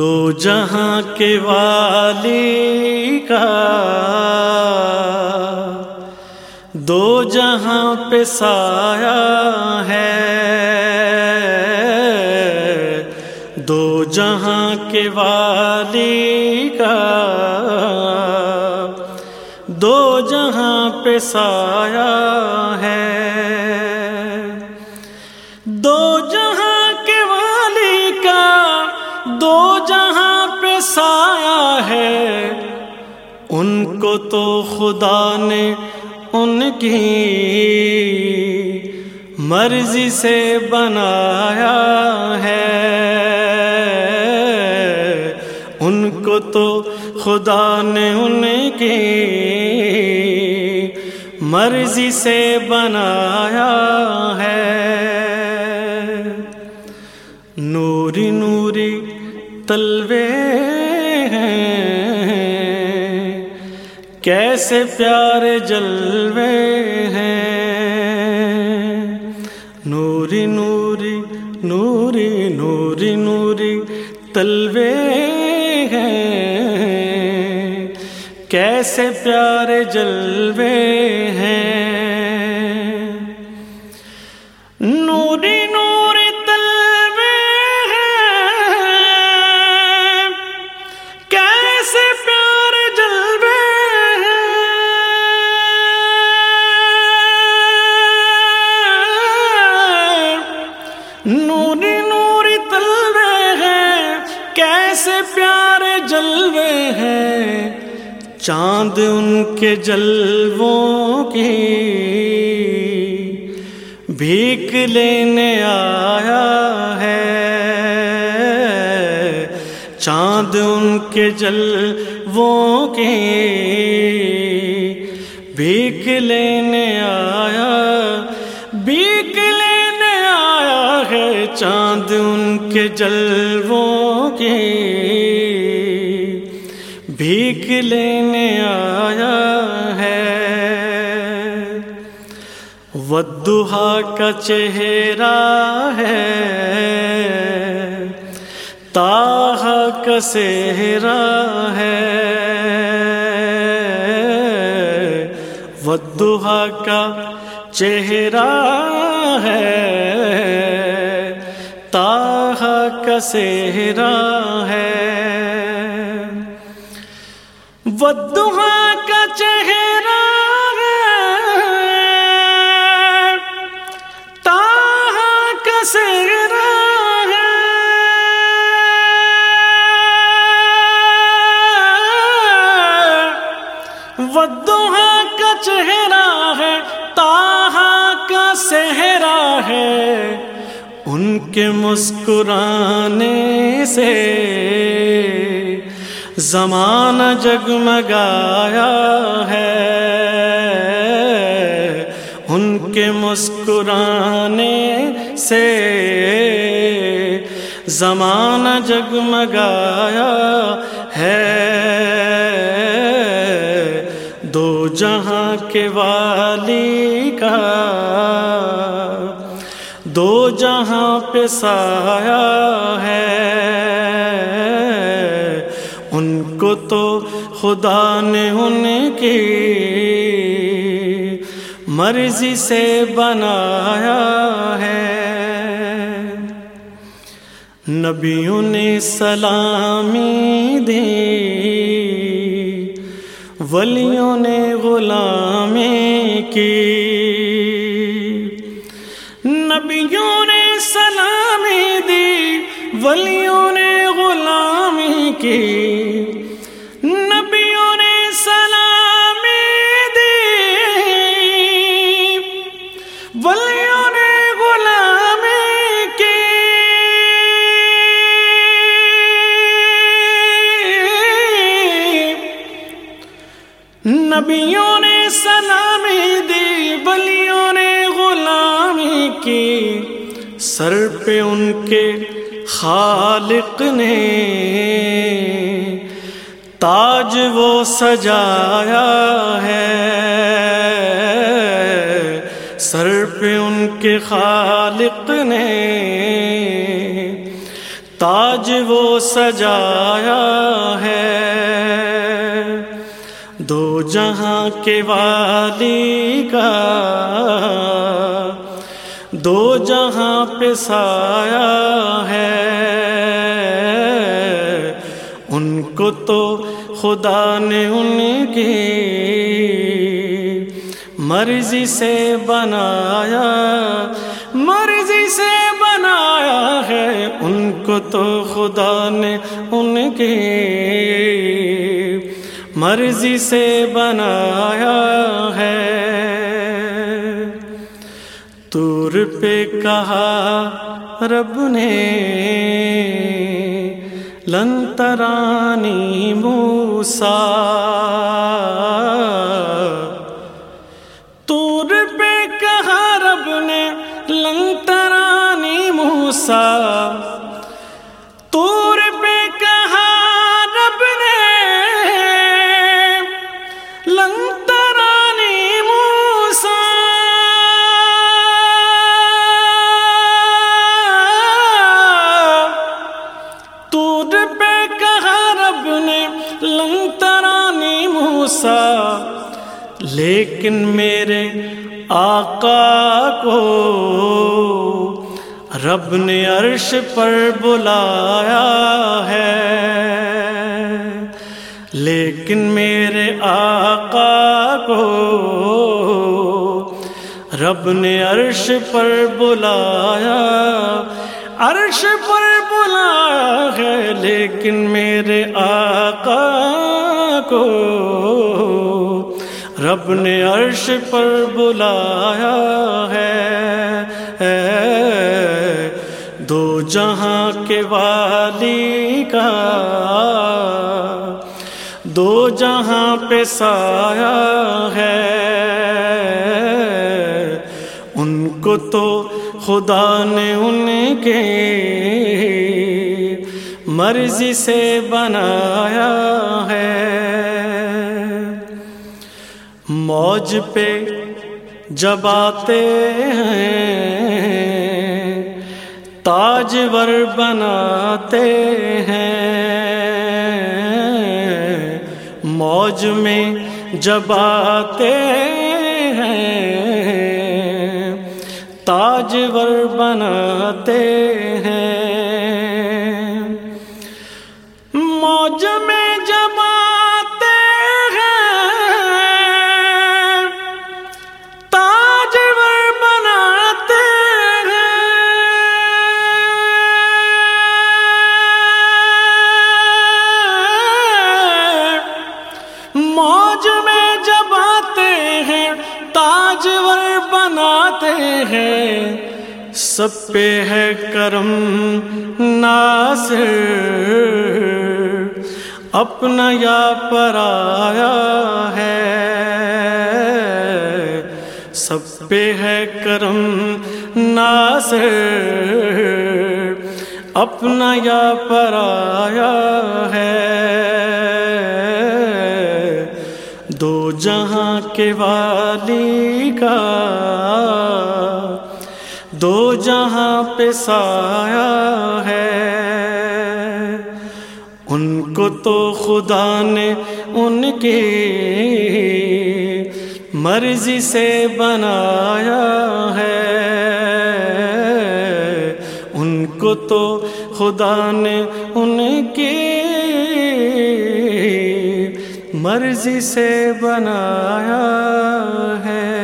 دو جہاں کے والی کا۔ دو جہاں پہ سایہ ہے۔ دو جہاں کے والی کا۔ دو جہاں پہ سایہ ہے۔ سایہ ہے۔ ان کو تو خدا نے ان کی مرضی سے بنایا ہے۔ ان کو تو خدا نے ان کی مرضی سے بنایا ہے۔ نوری نوری تلوے ایسے پیارے جلوے ہیں۔ نوری نوری نوری نوری نوری تلوے ہیں۔ کیسے پیارے جلوے ہیں۔ کیسے پیارے جلوے ہیں؟ چاند ان کے جلووں کی بھیک لینے آیا ہے۔ چاند ان کے جلووں کی بھیک لینے آیا چاند ان کے جلووں کی بھیک لینے آیا ہے۔ ودہا کا چہرہ ہے۔ تاہ کا سہرا ہے۔ ودہا کا چہرہ ہے۔ تاہ کا سہرا ہے۔ ودہا کا چہرہ تاہا کا سہرا ودہا کا چہرہ ہے۔ تاہا کا سہرا ہے۔ ان کے مسکرانے سے زمانہ جگمگایا ہے۔ ان کے مسکرانے سے زمانہ جگمگایا ہے۔ دو جہاں کے والی کا دو جہاں پہ سایہ ہے۔ ان کو تو خدا نے ان کی مرضی سے بنایا ہے۔ نبیوں نے سلامی دی، ولیوں نے غلامی کی۔ ولیوں نے غلامی کی، نبیوں نے سلامی دی۔ ولیوں نے غلامی کی۔ نبیوں نے سلامی دی بلیوں نے غلامی کی۔ سر پہ ان کے خالق نے تاج وہ سجایا ہے۔ سر پہ ان کے خالق نے تاج وہ سجایا ہے۔ دو جہاں کے والی کا دو جہاں پہ سایہ ہے۔ ان کو تو خدا نے ان کی مرضی سے بنایا، مرضی سے بنایا ہے۔ ان کو تو خدا نے ان کی مرضی سے بنایا ہے۔ تور پہ کہا رب نے لنترانی موسا تور پہ کہا رب نے لنترانی موسا موسا لیکن میرے آقا کو رب نے عرش پر بلایا ہے۔ لیکن میرے آقا کو رب نے عرش پر بلایا، عرش پر بلایا ہے۔ لیکن میرے آقا کو رب نے عرش پر بلایا ہے۔ دو جہاں کے والی کا، دو جہاں پہ سایہ ہے۔ ان کو تو خدا نے ان کے مرضی سے بنایا ہے۔ موج پہ جب آتے ہیں، تاجور بناتے ہیں۔ موج میں جب آتے ہیں، تاجور بناتے ہیں۔ تاجور بناتے ہیں۔ سب پہ ہے کرم ناصر۔ اپنا یا پرایا ہے۔ سب پہ ہے کرم ناصر۔ اپنا یا پرایا ہے۔ کے والی کا۔ دو جہاں پہ سایہ ہے۔ ان کو تو خدا نے ان کی مرضی سے بنایا ہے۔ ان کو تو خدا نے مرضی سے بنایا ہے۔